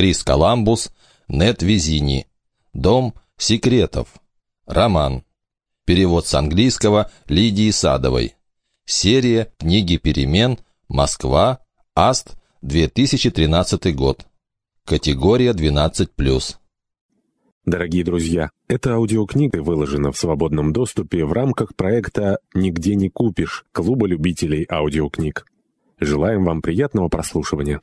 Крис Коламбус, Нет Визини. Дом секретов. Роман. Перевод с английского Лидии Садовой. Серия «Книги перемен», Москва, АСТ, 2013 год. Категория 12+. Дорогие друзья, эта аудиокнига выложена в свободном доступе в рамках проекта «Нигде не купишь» Клуба любителей аудиокниг. Желаем вам приятного прослушивания.